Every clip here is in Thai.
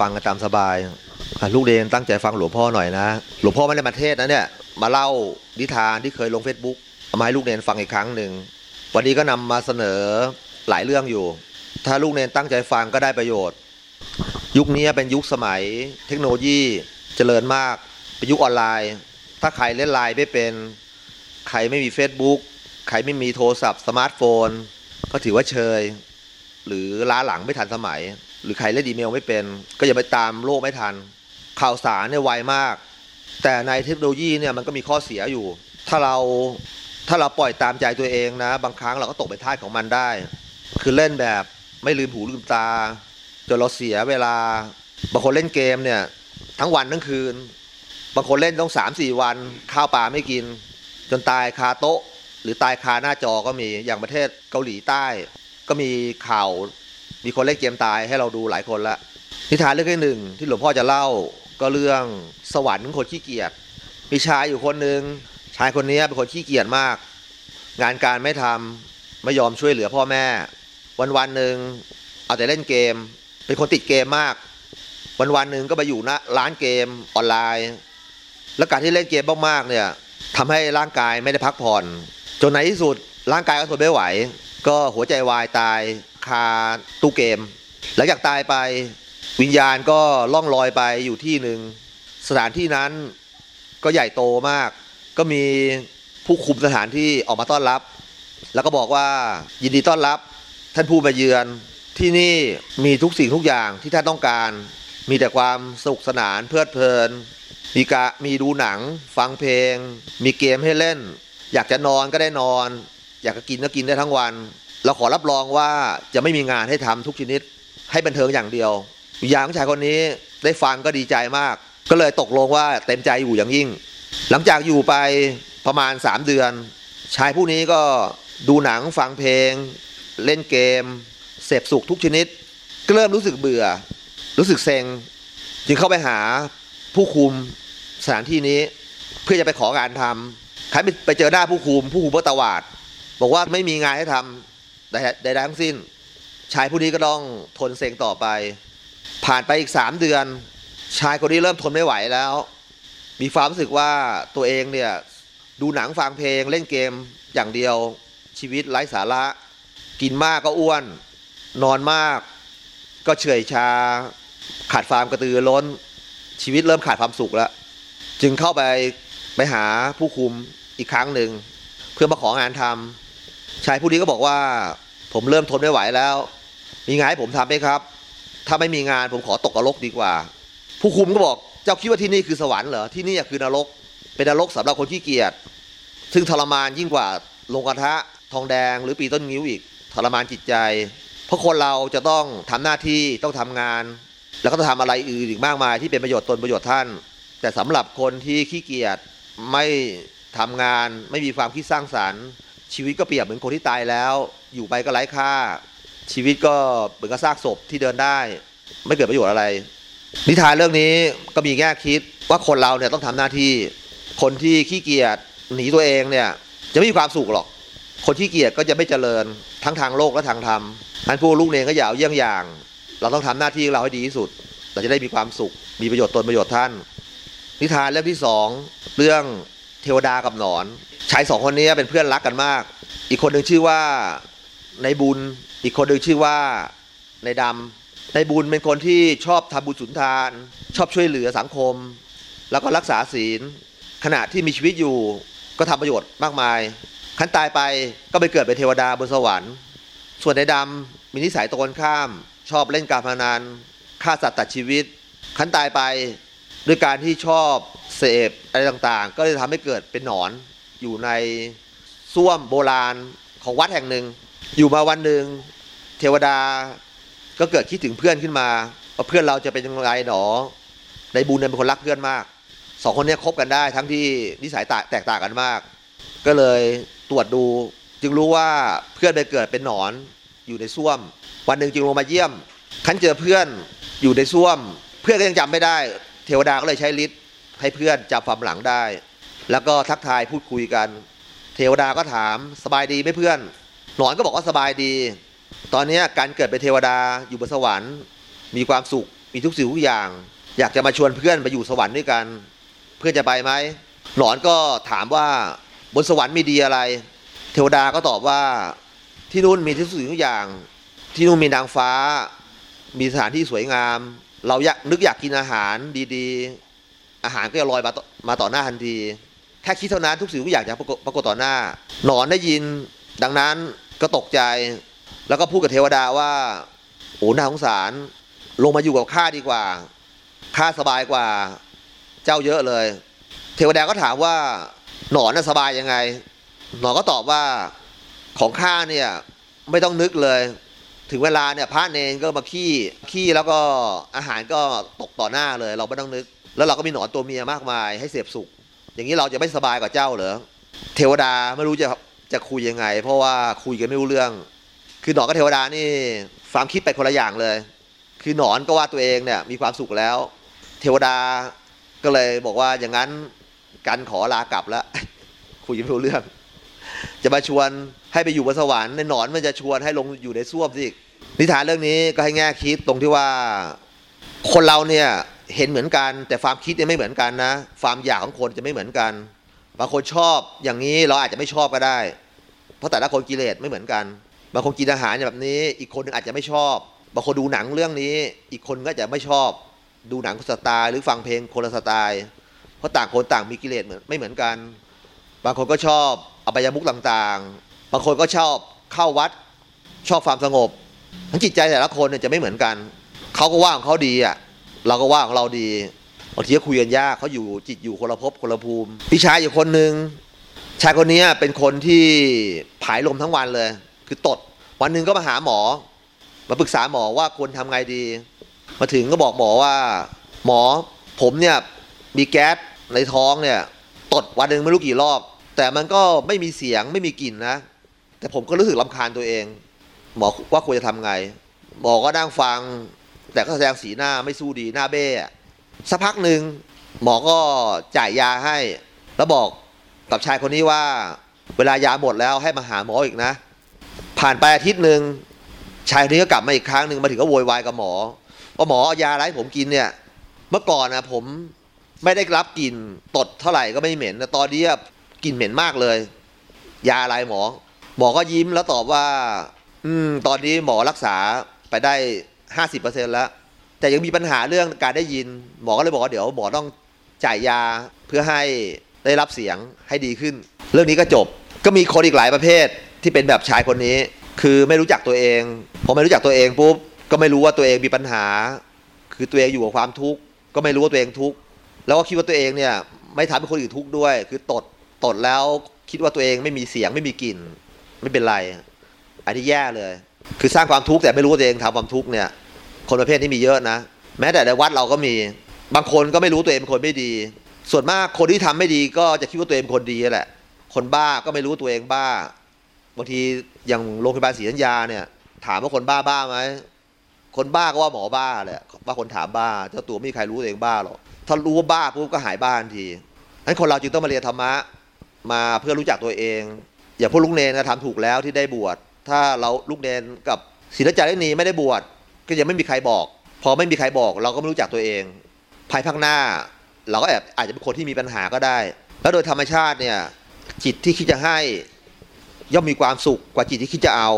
ฟังกันตามสบายลูกเรียนตั้งใจฟังหลวงพ่อหน่อยนะ หลวงพ่อไม่ได้มาเทศนะเนี่ยมาเล่านิทานที่เคยลง Facebook เอามาให้ลูกเรียนฟังอีกครั้งหนึ่งวันนี้ก็นำมาเสนอหลายเรื่องอยู่ ถ้าลูกเรียนตั้งใจฟังก็ได้ประโยชน์ ยุคนี้เป็นยุคสมัย เทคโนโลยีเจริญมากเป็นยุคออนไลน์ ถ้าใครเล่นไลน์ไม่เป็นใครไม่มี Facebook ใครไม่มีโทรศัพท์สมาร์ทโฟน ก็ถือว่าเชย หรือล้าหลังไม่ทันสมัย หรือใครเล่นอีเมลไม่เป็น ก็อย่าไปตามโลกไม่ทัน ข่าวสารเนี่ยไวมาก แต่ในเทคโนโลยีเนี่ยมันก็มีข้อเสียอยู่ ถ้าเราถ้าเราปล่อยตามใจตัวเองนะ บางครั้งเราก็ตกเป็นทาสของมันได้ คือเล่นแบบไม่ลืมหูลืมตาจนเราเสียเวลา บางคนเล่นเกมเนี่ยทั้งวันทั้งคืน บางคนเล่นต้องสามสี่วัน ข้าวปลาไม่กิน จนตายคาโต๊ะ หรือตายคาหน้าจอก็มีอย่างประเทศเกาหลีใต้ ก็มีข่าวมีคนเล่นเกมตายให้เราดูหลายคนละนิทานเรื่องที่หนึ่งที่หลวงพ่อจะเล่าก็เรื่องสวรรค์ของคนขี้เกียจมีชายอยู่คนหนึ่งชายคนนี้เป็นคนขี้เกียจมาก งานการไม่ทำไม่ยอมช่วยเหลือพ่อแม่ วันวันหนึ่งเอาแต่เล่นเกม เป็นคนติดเกมมาก วันวันหนึ่งก็ไปอยู่ณร้านเกมออนไลน์ แล้วการที่เล่นเกมมากๆเนี่ยทำให้ร่างกายไม่ได้พักผ่อน จนในที่สุดร่างกายก็ทนไม่ไหว ก็หัวใจวายตายคาตู้เกม หลังจากตายไปวิญญาณก็ล่องลอยไปอยู่ที่หนึ่งสถานที่นั้นก็ใหญ่โตมาก ก็มีผู้คุมสถานที่ออกมาต้อนรับ แล้วก็บอกว่ายินดีต้อนรับท่านผู้มาเยือนที่นี่มีทุกสิ่งทุกอย่างที่ท่านต้องการ มีแต่ความสนุกสนานเพลิดเพลิน มีกะมีดูหนัง ฟังเพลง มีเกมให้เล่น อยากจะนอนก็ได้นอน อยากจะกินก็กินได้ทั้งวัน เราขอรับรองว่าจะไม่มีงานให้ทำทุกชนิด ให้บันเทิงอย่างเดียววิญญาณของชายคนนี้ได้ฟังก็ดีใจมาก ก็เลยตกลงว่าเต็มใจอยู่อย่างยิ่ง หลังจากอยู่ไปประมาณ 3 เดือน ชายผู้นี้ก็ดูหนังฟังเพลง เล่นเกม เสพสุขทุกชนิด ก็เริ่มรู้สึกเบื่อ รู้สึกเซ็ง จึงเข้าไปหาผู้คุมสถานที่นี้ เพื่อจะไปของานทำใครไปเจอหน้าผู้คุม ผู้คุมก็ตวาด บอกว่าไม่มีงานให้ทำใดๆทั้งสิ้น ชายผู้นี้ก็ต้องทนเซ็งต่อไป ผ่านไปอีกสามเดือน ชายคนนี้เริ่มทนไม่ไหวแล้ว มีความรู้สึกว่าตัวเองเนี่ยดูหนังฟังเพลงเล่นเกมอย่างเดียวชีวิตไร้สาระ กินมากก็อ้วน นอนมาก ก็เฉื่อยชา ขาดความกระตือร้น ชีวิตเริ่มขาดความสุขแล้ว จึงเข้าไปไปหาผู้คุมอีกครั้งหนึ่ง เพื่อมาของานทำ ชายผู้นี้ก็บอกว่า ผมเริ่มทนไม่ไหวแล้ว มีงานให้ผมทำไหมครับ ถ้าไม่มีงานผมขอตกนรกดีกว่า ผู้คุมก็บอกเจ้าคิดว่าที่นี่คือสวรรค์เหรอที่นี่คือนรก เป็นนรกสำหรับคนขี้เกียจซึ่งทรมานยิ่งกว่าลงกระทะทองแดงหรือปีต้นงิ้วอีกทรมานจิตใจ เพราะคนเราจะต้องทำหน้าที่ต้องทำงาน แล้วก็ต้องทำอะไรอื่นอีกมากมายที่เป็นประโยชน์ตนประโยชน์ท่าน แต่สำหรับคนที่ขี้เกียจไม่ทำงานไม่มีความคิดสร้างสารรค์ ชีวิตก็เปรียบเหมือนคนที่ตายแล้ว อยู่ไปก็ไร้ค่า ชีวิตก็เหมือนกับซากศพที่เดินได้ ไม่เกิดประโยชน์อะไร นิทานเรื่องนี้ก็มีแง่คิดว่าคนเราเนี่ยต้องทำหน้าที่ คนที่ขี้เกียจหนีตัวเองเนี่ยจะไม่มีความสุขหรอก คนขี้เกียจก็จะไม่เจริญทั้งทางโลกและทางธรรมท่านผู้ลูกเนรก็อย่าเอาเยี่ยงอย่าง เราต้องทำหน้าที่เราให้ดีที่สุด เราจะได้มีความสุข มีประโยชน์ตนประโยชน์ท่าน นิทานเรื่องที่สองเรื่อง เทวดากับหนอนชายสองคนนี้เป็นเพื่อนรักกันมาก อีกคนหนึ่งชื่อว่าในบุญ อีกคนหนึ่งชื่อว่าในดำในบุญเป็นคนที่ชอบทำบุญสุนทาน ชอบช่วยเหลือสังคม แล้วก็รักษาศีล ขณะที่มีชีวิตอยู่ก็ทำประโยชน์มากมายขันตายไปก็ไปเกิดเป็นเทวดาบนสวรรค์ ส่วนในดำมีนิสัยตรงข้าม ชอบเล่นการพนันฆ่าสัตว์ตัดชีวิตขันตายไป ด้วยการที่ชอบเสพอะไรต่างๆ ก็เลยทำให้เกิดเป็นหนอนอยู่ในส้วมโบราณของวัดแห่งหนึ่ง อยู่มาวันหนึ่งเทวดาก็เกิดคิดถึงเพื่อนขึ้นมาว่าเพื่อนเราจะเป็นยังไงหนอ ในบุญเนี่ยเป็นคนรักเพื่อนมากสองคนนี้คบกันได้ทั้งที่นิสัยแตกต่างกันมาก ก็เลยตรวจดู จึงรู้ว่าเพื่อนไปเกิดเป็นหนอนอยู่ในส้วม วันหนึ่งจึงลงมาเยี่ยมคันเจอเพื่อนอยู่ในส้วม เพื่อนก็ยังจำไม่ได้ เทวดาก็เลยใช้ฤทธิ์ให้เพื่อนจำความหลังได้ แล้วก็ทักทายพูดคุยกัน เทวดาก็ถามสบายดีไหมเพื่อน หนอนก็บอกว่าสบายดี ตอนนี้การเกิดเป็นเทวดาอยู่บนสวรรค์ มีความสุขมีทุกสิ่งทุกอย่าง อยากจะมาชวนเพื่อนไปอยู่สวรรค์ด้วยกัน เพื่อนจะไปไหมหนอนก็ถามว่าบนสวรรค์มีดีอะไร เทวดาก็ตอบว่าที่นู่นมีทุกสิ่งทุกอย่าง ที่นู่นมีนางฟ้า มีสถานที่สวยงาม เราอยากนึกอยากกินอาหารดีๆ อาหารก็จะลอยมาต่อมาต่อหน้าทันที แค่คิดเท่านั้นทุกสิ่งทุกอย่างจะปรากฏปรากฏต่อหน้า หนอนได้ยิน ดังนั้นก็ตกใจ แล้วก็พูดกับเทวดาว่า โอ้น่าสงสาร ลงมาอยู่กับข้าดีกว่า ข้าสบายกว่า เจ้าเยอะเลย เทวดาก็ถามว่า หนอนน่ะสบายยังไง หนอนก็ตอบว่า ของข้าเนี่ยไม่ต้องนึกเลย ถึงเวลาเนี่ยพระเนนก็มาขี้ขี้แล้วก็อาหารก็ตกต่อหน้าเลย เราไม่ต้องนึก แล้วเราก็มีหนอนตัวเมียมากมายให้เสพสุข อย่างนี้เราจะไม่สบายกว่าเจ้าเหรอเทวดาไม่รู้จะจะคุยยังไง เพราะว่าคุยกันไม่รู้เรื่อง คือหนอนกับเทวดานี่ความคิดไปคนละอย่างเลย คือหนอนก็ว่าตัวเองเนี่ยมีความสุขแล้ว เทวดาก็เลยบอกว่าอย่างนั้นกันขอลากลับแล้วคุยกันไม่รู้เรื่อง จะมาชวนให้ไปอยู่บนสวรรค์ในหนอนมันจะชวนให้ลงอยู่ในส้วมสินิทานเรื่องนี้ก็ให้แง่คิดตรงที่ว่า คนเราเนี่ยเห็นเหมือนกัน แต่ความคิดเนี่ยไม่เหมือนกันนะความอยากของคนจะไม่เหมือนกันบางคนชอบอย่างนี้เราอาจจะไม่ชอบก็ได้ เพราะแต่ละคนกิเลสไม่เหมือนกันบางคนกินอาหารแบบนี้ อีกคนนึงอาจจะไม่ชอบบางคนดูหนังเรื่องนี้ อีกคนก็จะไม่ชอบ ดูหนังสไตล์หรือฟังเพลงคนละสไตล์เพราะต่างคนต่างมีกิเลสเหมือนไม่เหมือนกัน บางคนก็ชอบ อบายมุกต่างๆ บางคนก็ชอบเข้าวัดชอบความสงบ ทั้งจิตใจแต่ละคนเนี่ยจะไม่เหมือนกัน เขาก็ว่าของเขาดีอะ เราก็ว่าของเราดีบางทีก็คุยกันยากเขาอยู่จิตอยู่คนละภพคนละภูมิ พี่ชายอยู่คนหนึ่งชายคนนี้เป็นคนที่ผายลมทั้งวันเลย คือตด วันหนึ่งก็มาหาหมอ มาปรึกษาหมอว่าควรทำไงดี มาถึงก็บอกหมอว่า หมอผมเนี่ยมีแก๊สในท้องเนี่ย ตดวันหนึ่งไม่รู้กี่รอบ แต่มันก็ไม่มีเสียงไม่มีกลิ่นนะ แต่ผมก็รู้สึกลำคาญตัวเอง หมอว่าควรจะทำไง หมอก็นั่งฟัง แต่ก็แสดงสีหน้าไม่สู้ดีหน้าเบ้สักพักหนึ่งหมอก็จ่ายยาให้ แล้วบอกกับชายคนนี้ว่า เวลายาหมดแล้วให้มาหาหมออีกนะ ผ่านไปอาทิตย์หนึ่งชายคนนี้ก็กลับมาอีกครั้งหนึ่งมาถึงก็โวยวายกับหมอว่าหมอเอายาอะไรให้ผมกินเนี่ย เมื่อก่อนนะผมไม่ได้รับกลิ่นตดเท่าไหร่ก็ไม่เหม็นแต่ตอนนี้ กลิ่นเหม็นมากเลย ยาอะไรหมอ หมอก็ยิ้มแล้วตอบว่า อืม ตอนนี้หมอรักษาไปได้ห้าสิบเปอร์เซ็นแล้ว แต่ยังมีปัญหาเรื่องการได้ยิน หมอก็เลยบอกว่าเดี๋ยวหมอต้องจ่ายยาเพื่อให้ได้รับเสียงให้ดีขึ้น เรื่องนี้ก็จบ ก็มีคนอีกหลายประเภทที่เป็นแบบชายคนนี้ คือไม่รู้จักตัวเองพอไม่รู้จักตัวเองปุ๊บก็ไม่รู้ว่าตัวเองมีปัญหา คือตัวเองอยู่กับความทุกข์ก็ไม่รู้ว่าตัวเองทุกข์แล้วก็คิดว่าตัวเองเนี่ยไม่ทำให้คนอื่นทุกข์ด้วย คือตด ตดแล้วคิดว่าตัวเองไม่มีเสียงไม่มีกลิ่น ไม่เป็นไร อันนี้แย่เลย คือสร้างความทุกข์แต่ไม่รู้ตัวเองทำความทุกข์เนี่ย คนประเภทนี้มีเยอะนะ แม้แต่ในวัดเราก็มี บางคนก็ไม่รู้ตัวเองเป็นคนไม่ดี ส่วนมากคนที่ทำไม่ดีก็จะคิดว่าตัวเองเป็นคนดีแหละ คนบ้าก็ไม่รู้ตัวเองบ้า บางทีอย่างโรงพยาบาลศรีธัญญาเนี่ย ถามว่าคนบ้าบ้าไหมคนบ้าก็ว่าหมอบ้าแหละว่าคนถามบ้าเจ้าตัวไม่มีใครรู้ตัวเองบ้าหรอกถ้ารู้ว่าบ้าปุ๊บก็หายบ้าทันทีงั้นคนเราจึงต้องมาเรียนธรรมะ มาเพื่อรู้จักตัวเอง อย่าพวกลูกเนรนะทำถูกแล้วที่ได้บวชถ้าเราลูกเนรกับศีลจารีนีไม่ได้บวชก็ยังไม่มีใครบอก พอไม่มีใครบอกเราก็ไม่รู้จักตัวเอง ภายภาคหน้า เราก็แอบอาจจะเป็นคนที่มีปัญหาก็ได้ แล้วโดยธรรมชาติเนี่ยจิตที่คิดจะให้ย่อมมีความสุขกว่าจิตที่คิดจะเอา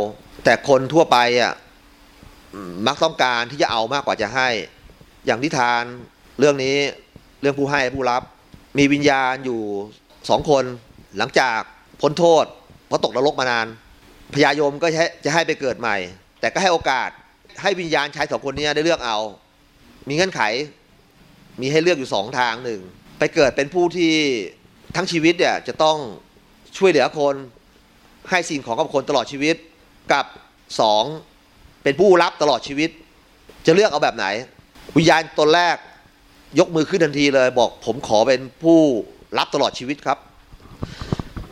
แต่คนทั่วไปอะมมักต้องการที่จะเอามากกว่าจะให้ อย่างนิทานเรื่องนี้เรื่องผู้ให้ผู้รับ มีวิญญาณอยู่สองคน หลังจากพ้นโทษเพราะตกนรกมานานพญายมก็จะจะให้ไปเกิดใหม่ แต่ก็ให้โอกาสให้วิญญาณชายสองคนนี้ได้เลือกเอา มีเงื่อนไข มีให้เลือกอยู่สองทางหนึ่งไปเกิดเป็นผู้ที่ทั้งชีวิตเนี่ยจะต้องช่วยเหลือคนให้สิ่งของกับคนตลอดชีวิตกับสองเป็นผู้รับตลอดชีวิต จะเลือกเอาแบบไหน วิญญาณตนแรกยกมือขึ้นทันทีเลย บอกผมขอเป็นผู้รับตลอดชีวิตครับ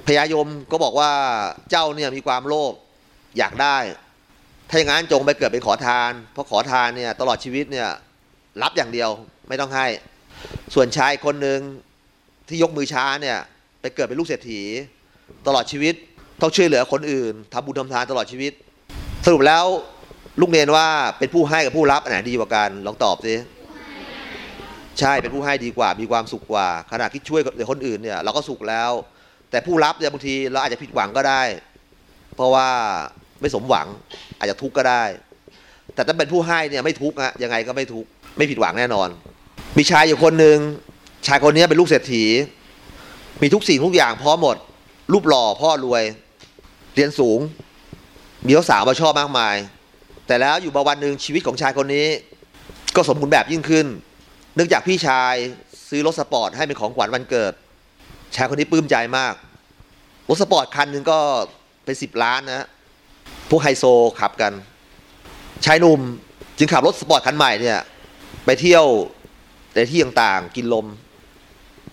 พญายมก็บอกว่าเจ้าเนี่ยมีความโลภอยากได้ ถ้าอย่างนั้นจงไปเกิดเป็นขอทาน เพราะขอทานเนี่ยตลอดชีวิตเนี่ยรับอย่างเดียวไม่ต้องให้ ส่วนชายคนหนึ่งที่ยกมือช้าเนี่ยไปเกิดเป็นลูกเศรษฐี ตลอดชีวิตต้องช่วยเหลือคนอื่นทำบุญทำทานตลอดชีวิต สรุปแล้วลูกเนนว่าเป็นผู้ให้กับผู้รับอันไหนดีกว่ากันลองตอบสิใช่เป็นผู้ให้ดีกว่ามีความสุขกว่า ขณะที่ช่วยเหลือคนอื่นเนี่ยเราก็สุขแล้ว แต่ผู้รับเนี่ยบางทีเราอาจจะผิดหวังก็ได้ เพราะว่าไม่สมหวังอาจจะทุกข์ก็ได้ แต่ถ้าเป็นผู้ให้เนี่ยไม่ทุกข์ฮะยังไงก็ไม่ทุกข์ไม่ผิดหวังแน่นอน มีชายอยู่คนหนึ่งชายคนนี้เป็นลูกเศรษฐี มีทุกสิ่งทุกอย่างพร้อมหมด รูปหล่อพ่อรวย เรียนสูง มีสาวมาชอบมากมาย แต่แล้วอยู่มาวันหนึ่งชีวิตของชายคนนี้ ก็สมบูรณ์แบบยิ่งขึ้น เนื่องจากพี่ชายซื้อรถสปอร์ตให้เป็นของขวัญวันเกิด ชายคนนี้ปลื้มใจมากรถสปอร์ตคันหนึ่งก็เป็นสิบล้านนะพวกไฮโซขับกันชายหนุ่มจึงขับรถสปอร์ตคันใหม่เนี่ย ไปเที่ยวในที่ต่างๆ กินลม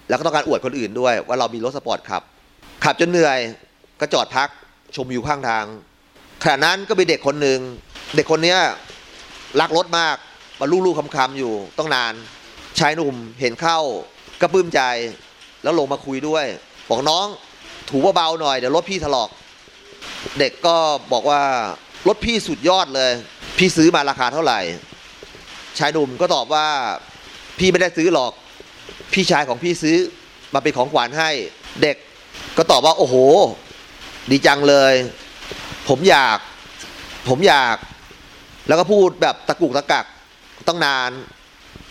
แล้วก็ต้องการอวดคนอื่นด้วย ว่าเรามีรถสปอร์ตขับ ขับจนเหนื่อยก็จอดพักชมวิวข้างทางขณะนั้นก็มีเด็กคนหนึ่งเด็กคนเนี้ยรักรถมากมาลูบๆคลำๆอยู่ตั้งนาน ชายหนุ่มเห็นเข้าก็ปลื้มใจ แล้วลงมาคุยด้วย บอกน้อง ถูเบาๆหน่อยเดี๋ยวรถพี่ถลอก เด็กก็บอกว่ารถพี่สุดยอดเลย พี่ซื้อมาราคาเท่าไหร่ ชายหนุ่มก็ตอบว่าพี่ไม่ได้ซื้อหรอก พี่ชายของพี่ซื้อมาเป็นของขวัญให้ เด็กก็ตอบว่าโอ้โห ดีจังเลย ผมอยาก ผมอยาก แล้วก็พูดแบบตะกุกตะกักต้องนาน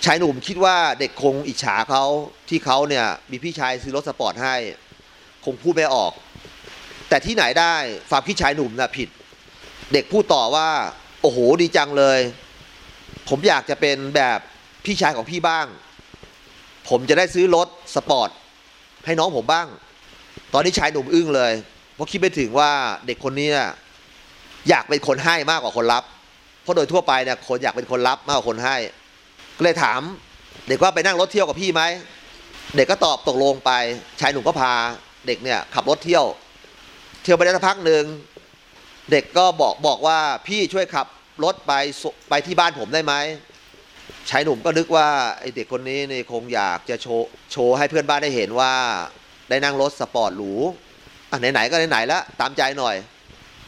ชายหนุ่มคิดว่าเด็กคงอิจฉาเขาที่เขาเนี่ยมีพี่ชายซื้อรถสปอร์ตให้ คงพูดไม่ออก แต่ที่ไหนได้ความคิดชายหนุ่มนะผิด เด็กพูดต่อว่า โอ้โหดีจังเลย ผมอยากจะเป็นแบบพี่ชายของพี่บ้าง ผมจะได้ซื้อรถสปอร์ตให้น้องผมบ้าง ตอนนี้ชายหนุ่มอึ้งเลย เพราะคิดไม่ถึงว่าเด็กคนนี้อยากเป็นคนให้มากกว่าคนรับ เพราะโดยทั่วไปเนี่ยคนอยากเป็นคนรับมากกว่าคนให้ ก็เลยถาม เด็กว่าไปนั่งรถเที่ยวกับพี่ไหมเด็กก็ตอบตกลงไป ชายหนุ่มก็พา เด็กเนี่ยขับรถเที่ยว เที่ยวไปได้สักพักหนึ่งเด็กก็บอกบอกว่าพี่ช่วยขับรถไปไปที่บ้านผมได้ไหมชายหนุ่มก็นึกว่าไอเด็กคนนี้นี่คงอยากจะโชว์โชว์ให้เพื่อนบ้านได้เห็นว่า ได้นั่งรถสปอร์ตหรูอะไหนๆก็ไหนๆแล้วตามใจหน่อย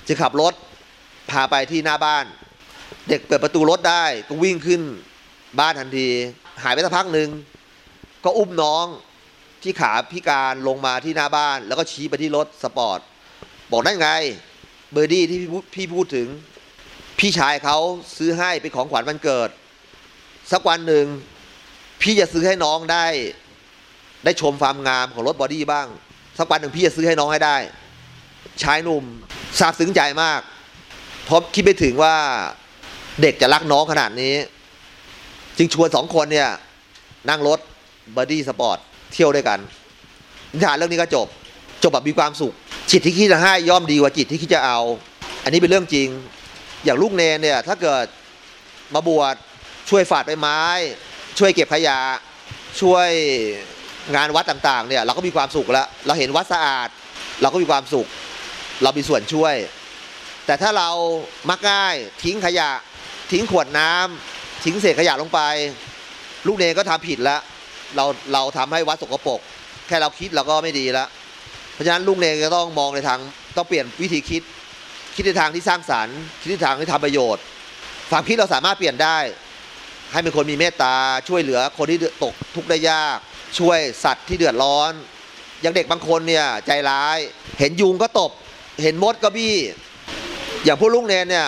จะขับรถพาไปที่หน้าบ้าน เด็กเปิดประตูรถได้ก็วิ่งขึ้น บ้านทันที หายไปสักพักหนึ่งก็อุ้มน้องที่ขาพิการลงมาที่หน้าบ้าน แล้วก็ชี้ไปที่รถสปอร์ต บอกได้ไง เบอร์ดี้ที่พี่พูดพี่พูดถึง พี่ชายเขาซื้อให้เป็นของขวัญวันเกิด สักวันหนึ่ง พี่จะซื้อให้น้องได้ ได้ชมความงามของรถบอดี้บ้าง สักวันหนึ่งพี่จะซื้อให้น้องให้ได้ ชายหนุ่มซาบซึ้งใจมากเพราะคิดไม่ถึงว่าเด็กจะรักน้องขนาดนี้ จึงชวนสองคนเนี่ยนั่งรถบอดี้สปอร์ตเที่ยวด้วยกันนิทานเรื่องนี้ก็จบ จบแบบมีความสุข จิตที่คิดจะให้ย่อมดีกว่าจิตที่คิดจะเอา อันนี้เป็นเรื่องจริง อย่างลูกเณรเนี่ยถ้าเกิดมาบวชช่วยกวาดใบไม้ ช่วยเก็บขยะช่วยงานวัดต่างๆเนี่ยเราก็มีความสุขแล้ว เราเห็นวัดสะอาด เราก็มีความสุข เรามีส่วนช่วย แต่ถ้าเรามักง่ายทิ้งขยะ ทิ้งขวดน้ำ ทิ้งเศษขยะลงไป ลูกเนนก็ทำผิดแล้วเราเราทำให้วัดสกปรกแค่เราคิดเราก็ไม่ดีแล้วเพราะฉะนั้นลูกเนนก็ต้องมองในทางต้องเปลี่ยนวิธีคิด คิดในทางที่สร้างสรรค์ คิดในทางที่ทำประโยชน์ความคิดเราสามารถเปลี่ยนได้ ให้เป็นคนมีเมตตาช่วยเหลือคนที่ตกทุกข์ได้ยาก ช่วยสัตว์ที่เดือดร้อนอย่างเด็กบางคนเนี่ยใจร้าย เห็นยุงก็ตบ เห็นมดก็บี้ อย่างพวกลูกเนนเนี่ย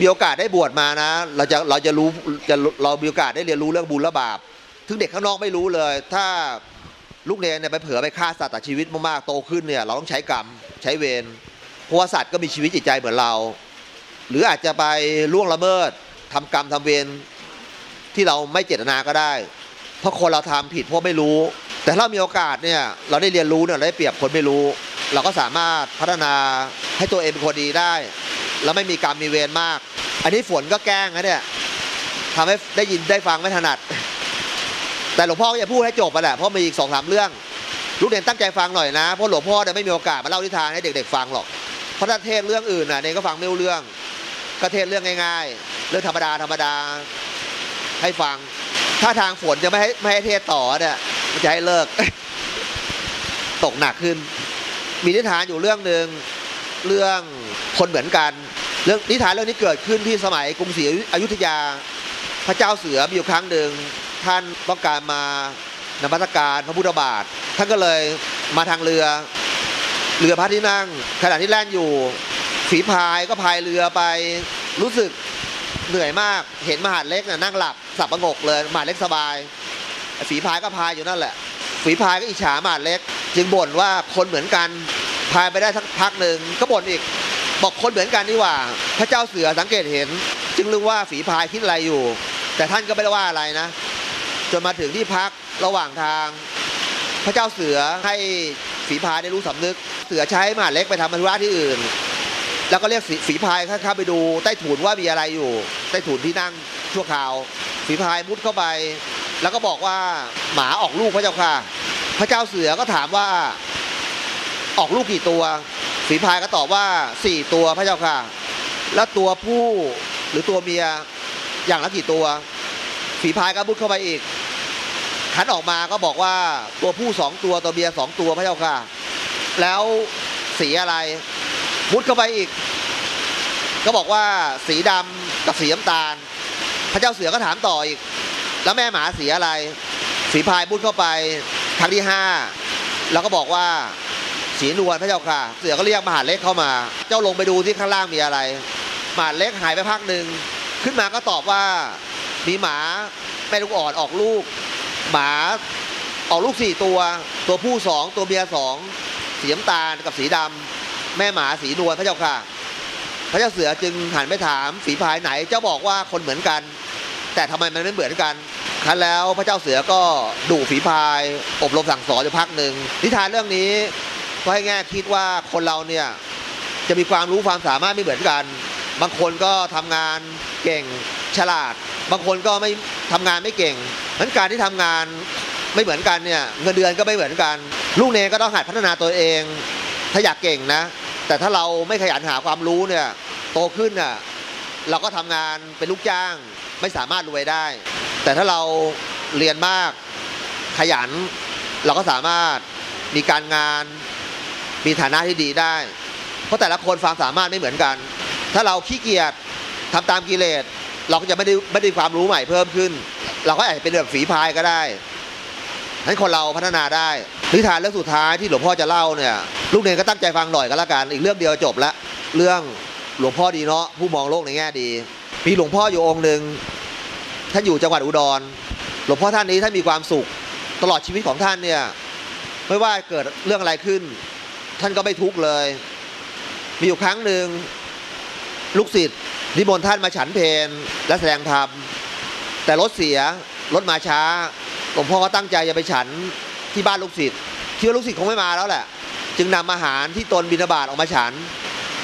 มีโอกาสได้บวชมานะ เราจะเราจะรู้จะเรามีโอกาสได้เรียนรู้เรื่องบุญและบาปถึงเด็กข้างนอกไม่รู้เลย ถ้าลูกเนนเนี่ยไปเผลอไปฆ่าสัตว์ตัดชีวิตมากๆโตขึ้นเนี่ยเราต้องใช้กรรมใช้เวรเพราะว่าสัตว์ก็มีชีวิตจิตใจเหมือนเรา หรืออาจจะไปล่วงละเมิดทำกรรมทำเวรที่เราไม่เจตนาก็ได้ เพราะคนเราทำผิดเพราะไม่รู้ แต่ถ้ามีโอกาสเนี่ยเราได้เรียนรู้เนี่ยได้เปรียบคนไม่รู้ เราก็สามารถพัฒนาให้ตัวเองเป็นคนดีได้ แล้วไม่มีกรรมมีเวรมาก อันนี้ฝนก็แกล้งนะเนี่ยทำให้ได้ยินได้ฟังไม่ถนัด แต่หลวงพ่อก็จะพูดให้จบไปแหละเพราะมีอีกสองสามเรื่อง ลูกเด่นตั้งใจฟังหน่อยนะเพราะหลวงพ่อเนี่ยไม่มีโอกาสมาเล่านิทานให้เด็กๆฟังหรอกเพราะถ้าเทศเรื่องอื่นน่ะเนนก็ฟังไม่รู้เรื่องก็เทศเรื่องง่าย ๆ เรื่องธรรมดาธรรมดาให้ฟัง ถ้าทางฝนจะไม่ให้ไม่ให้เทศต่อเนี่ยมันจะให้เลิก ตกหนักขึ้น มีนิทานอยู่เรื่องหนึ่งเรื่องคนเหมือนกัน เรื่องนิทานเรื่องนี้เกิดขึ้นที่สมัยกรุงศรีอยุธยา พระเจ้าเสือมีอยู่ครั้งหนึ่งท่านต้องการมานมัสการพระพุทธบาท ท่านก็เลยมาทางเรือเรือพระที่นั่ง ขณะที่แล่นอยู่ฝีพายก็พายเรือไปรู้สึกเหนื่อยมากเห็นมหาดเล็กน,นั่งหลับสับประงกเลยมหาดเล็กสบายฝีพายก็พายอยู่นั่นแหละ ฝีพายก็อิจฉามหาดเล็ก จึงบ่นว่าคนเหมือนกันพายไปได้สักพักหนึ่งก็บ่นอีก บอกคนเหมือนกันนี่ว่า พระเจ้าเสือสังเกตเห็น จึงรู้ว่าฝีพายคิดอะไรอยู่ แต่ท่านก็ไม่ได้ว่าอะไรนะ จนมาถึงที่พักระหว่างทาง พระเจ้าเสือให้ฝีพายได้รู้สำนึก เสือใช้หมาเล็กไปทำธุระที่อื่น แล้วก็เรียกฝีฝีพายเข้าไปดูใต้ถุนว่ามีอะไรอยู่ ใต้ถุนที่นั่งชั่วคราว ฝีพายมุดเข้าไป แล้วก็บอกว่าหมาออกลูกพระเจ้าค่ะ พระเจ้าเสือก็ถามว่าออกลูกกี่ตัว ฝีพายก็ตอบว่าสี่ตัวพระเจ้าค่ะ แล้วตัวผู้หรือตัวเมียอย่างละกี่ตัว ฝีพายก็มุดเข้าไปอีกขันออกมาก็บอกว่าตัวผู้สองตัวตัวเมียสองตัวพระเจ้าค่ะ แล้วสีอะไรมุดเข้าไปอีก ก็บอกว่าสีดำกับสีน้ำตาล พระเจ้าเสือก็ถามต่ออีก แล้วแม่หมาสีอะไร สีพายมุดเข้าไปครั้งที่ห้าแล้วก็บอกว่า สีนวลพระเจ้าค่ะ เสือก็เรียกมหาเล็กเข้ามา เจ้าลงไปดูที่ข้างล่างมีอะไร มหาเล็กหายไปพักหนึ่งขึ้นมาก็ตอบว่ามีหมาแม่ลูกอ่อนออกลูก หมาออกลูกสี่ตัว ตัวผู้สองตัวเมียสองสีน้ำตาลกับสีดำแม่หมาสีนวลพระเจ้าค่ะ พระเจ้าเสือจึงหันไปถามฝีพายไหนเจ้าบอกว่าคนเหมือนกัน แต่ทำไมมันไม่เหมือนกันครั้นแล้วพระเจ้าเสือก็ดุฝีพาย อบรมสั่งสอนอยู่พักหนึ่งนิทานเรื่องนี้ ก็ให้แง่คิดว่าคนเราเนี่ยจะมีความรู้ความสามารถไม่เหมือนกัน บางคนก็ทำงานเก่งฉลาด บางคนก็ไม่ทำงานไม่เก่งเพราะฉะนั้นการที่ทำงานไม่เหมือนกันเนี่ยเงินเดือนก็ไม่เหมือนกัน ลูกเนรก็ต้องหัดพัฒนาตัวเอง ถ้าอยากเก่งนะ แต่ถ้าเราไม่ขยันหาความรู้เนี่ยโตขึ้นน่ะเราก็ทำงานเป็นลูกจ้างไม่สามารถรวยได้ แต่ถ้าเราเรียนมากขยัน เราก็สามารถมีการงาน มีฐานะที่ดีได้ เพราะแต่ละคนความสามารถไม่เหมือนกัน ถ้าเราขี้เกียจทำตามกิเลส เราก็จะไม่ได้ไม่ได้ความรู้ใหม่เพิ่มขึ้น เราก็อาจจะเป็นแบบฝีพายก็ได้นั้นคนเราพัฒนาได้นิทานเรื่องสุดท้ายที่หลวงพ่อจะเล่าเนี่ย ลูกเนรก็ตั้งใจฟังหน่อยก็แล้วกัน อีกเรื่องเดียวจบละเรื่องหลวงพ่อดีเนาะผู้มองโลกในแง่ดี มีหลวงพ่ออยู่องค์หนึ่งท่านอยู่จังหวัดอุดร หลวงพ่อท่านนี้ท่านมีความสุข ตลอดชีวิตของท่านเนี่ย ไม่ว่าเกิดเรื่องอะไรขึ้น ท่านก็ไม่ทุกข์เลย มีอยู่ครั้งหนึ่งลูกศิษย์นิมนต์ท่านมาฉันเพลและแสดงธรรมแต่รถเสียรถมาช้าหลวงพ่อก็ตั้งใจจะไปฉันที่บ้านลูกศิษย์คิดว่าลูกศิษย์คงไม่มาแล้วแหละ จึงนำอาหารที่ตนบิณฑบาตออกมาฉัน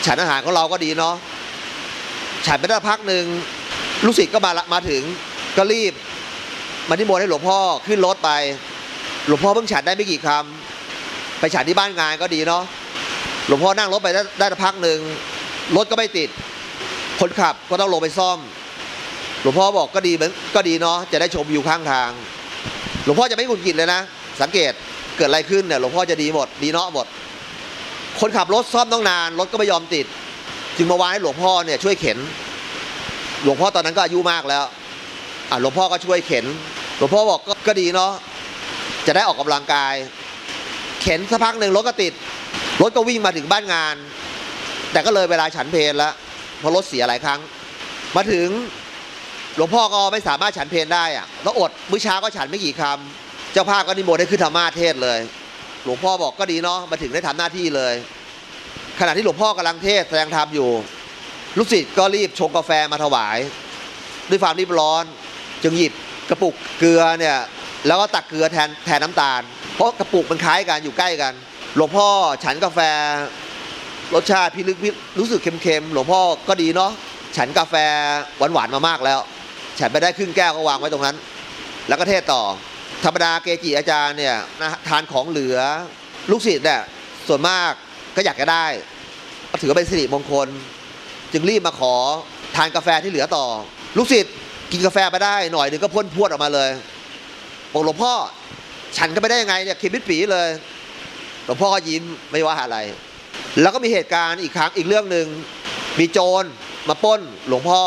ฉันอาหารของเราก็ดีเนาะฉันไปได้พักหนึ่งลูกศิษย์ก็มาละมาถึงก็รีบมาที่โมนต์ให้หลวงพ่อขึ้นรถไป หลวงพ่อเพิ่งฉันได้ไม่กี่คำ ไปฉันที่บ้านงานก็ดีเนาะหลวงพ่อนั่งรถไปได้ได้พักหนึ่งรถก็ไม่ติด คนขับก็ต้องลงไปซ่อม หลวงพ่อบอกก็ดีเหมือนก็ดีเนาะจะได้ชมวิวข้างทาง หลวงพ่อจะไม่หงุดหงิดเลยนะ สังเกตเกิดอะไรขึ้นเนี่ยหลวงพ่อจะดีหมดดีเนาะหมด คนขับรถซ่อมต้องนาน รถก็ไม่ยอมติด จึงมาวานให้หลวงพ่อเนี่ยช่วยเข็น หลวงพ่อตอนนั้นก็อายุมากแล้วอะหลวงพ่อก็ช่วยเข็น หลวงพ่อบอกก็ก็ดีเนาะจะได้ออกกำลังกาย เข็นสักพักหนึ่งรถก็ติด รถก็วิ่งมาถึงบ้านงาน แต่ก็เลยเวลาฉันเพลแล้วเพราะรถเสียหลายครั้ง มาถึงหลวงพ่อก็ไม่สามารถฉันเพลได้อะแล้วอดมื้อเช้าก็ฉันไม่กี่คำเจ้าภาพก็นิมนต์ให้ขึ้นธรรมาเทศเลย หลวงพ่อบอกก็ดีเนาะมาถึงได้ทำหน้าที่เลย ขณะที่หลวงพ่อกำลังเทศแสดงธรรมอยู่ ลูกศิษย์ก็รีบชงกาแฟมาถวาย ด้วยความรีบร้อน จึงหยิบกระปุกเกลือเนี่ย แล้วก็ตักเกลือแทนแทนน้ำตาล เพราะกระปุกมันคล้ายกันอยู่ใกล้กัน หลวงพ่อฉันกาแฟ รสชาติพี่ลึกพี่รู้สึกเค็มๆหลวงพ่อก็ดีเนาะฉันกาแฟหวานๆมามากแล้ว ฉันไปได้ครึ่งแก้วก็วางไว้ตรงนั้น แล้วก็เทศต่อ ธรรมดาเกจิอาจารย์เนี่ยนะทานของเหลือลูกศิษย์เนี่ยส่วนมากก็อยากจะได้ถือว่าเป็นสิริมงคล จึงรีบมาขอทานกาแฟที่เหลือต่อ ลูกศิษย์กินกาแฟไปได้หน่อยหนึ่งก็พ่นพวดออกมาเลย บอกหลวงพ่อ ฉันก็ไม่ได้ยังไงเนี่ยคิดมิดปีเลย หลวงพ่อก็ยิ้มไม่ว่าอะไร แล้วก็มีเหตุการณ์อีกครั้งอีกเรื่องหนึ่งมีโจรมาป้นหลวงพ่อ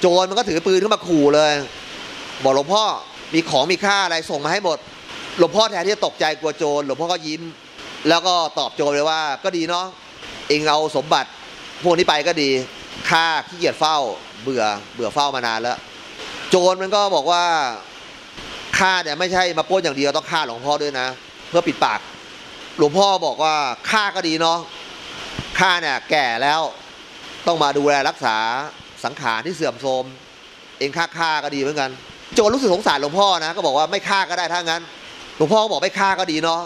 โจรมันก็ถือปืนขึ้นมาขู่เลย บอกหลวงพ่อมีของมีค่าอะไรส่งมาให้หมด หลวงพ่อแทนที่จะตกใจกลัวโจรหลวงพ่อก็ยิ้ม แล้วก็ตอบโจรเลยว่า ก็ดีเนาะเองเอาสมบัติพวกนี้ไปก็ดีข้าขี้เกียจเฝ้าเบื่อเบื่อเฝ้ามานานแล้ว โจรมันก็บอกว่า ข้าเนี่ยไม่ใช่มาป้นอย่างเดียวต้องฆ่าหลวงพ่อด้วยนะ เพื่อปิดปาก หลวงพ่อบอกว่าข้าก็ดีเนาะข้าเนี่ยแก่แล้วต้องมาดูแลรักษาสังขารที่เสื่อมโทรมเองฆ่าข้าก็ดีเหมือนกันโจรรู้สึกสงสารหลวงพ่อนะ ก็บอกว่าไม่ฆ่าก็ได้ถ้างั้น หลวงพ่อบอกไม่ฆ่าก็ดีเนาะ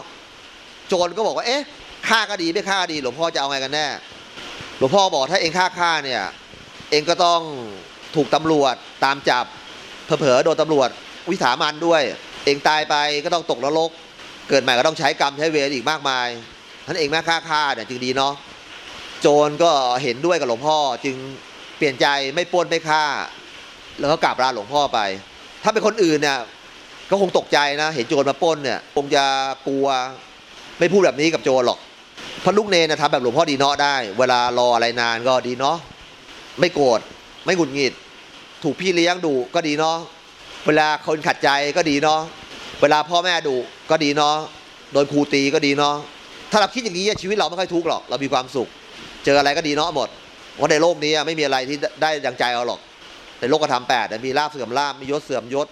โจรก็บอกว่าเอ๊ะฆ่าก็ดีไม่ฆ่าก็ดี หลวงพ่อจะเอาไงกันแน่ หลวงพ่อบอกถ้าเองฆ่าข้าเนี่ย เองก็ต้องถูกตำรวจตามจับเผลอๆโดนตำรวจ วิสามันด้วย เองตายไปก็ต้องตกนรก เกิดใหม่ก็ต้องใช้กรรมใช้เวรอีกมากมายท่านเองแม่ฆ่าฆ่าเนี่ยจึงดีเนาะโจรก็เห็นด้วยกับหลวงพ่อจึงเปลี่ยนใจไม่ปล้นไม่ฆ่า แล้วก็กราบลาหลวงพ่อไป ถ้าเป็นคนอื่นเนี่ยก็คงตกใจนะ เห็นโจรมาปล้นเนี่ยคงจะกลัวไม่พูดแบบนี้กับโจรหรอกเพราะลูกเนนะทำแบบหลวงพ่อดีเนาะได้ เวลารออะไรนานก็ดีเนาะไม่โกรธไม่หงุดหงิด ถูกพี่เลี้ยงดุก็ดีเนาะ เวลาคนขัดใจก็ดีเนาะเวลาพ่อแม่ดุก็ดีเนาะโดนครูตีก็ดีเนาะถ้าเราคิดอย่างนี้ชีวิตเราไม่ค่อยทุกข์หรอกเรามีความสุข เจออะไรก็ดีเนาะหมดเพราะในโลกนี้ไม่มีอะไรที่ได้ดังใจเราหรอกในโลกธรรมแปดมีลาภเสื่อมลาภมียศเสื่อมยศ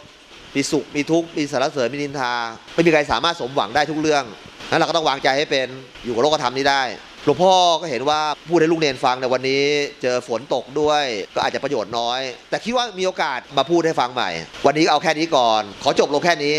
มีสุขมีทุกข์มีสารเสริญมีนินทา ไม่มีใครสามารถสมหวังได้ทุกเรื่องนั้นเราก็ต้องวางใจให้เป็นอยู่กับโลกธรรมนี้ได้ หลวงพ่อก็เห็นว่าพูดให้ลูกเนนฟังในวันนี้เจอฝนตกด้วยก็อาจจะประโยชน์น้อย แต่คิดว่ามีโอกาสมาพูดให้ฟังใหม่ วันนี้เอาแค่นี้ก่อน ขอจบลงแค่นี้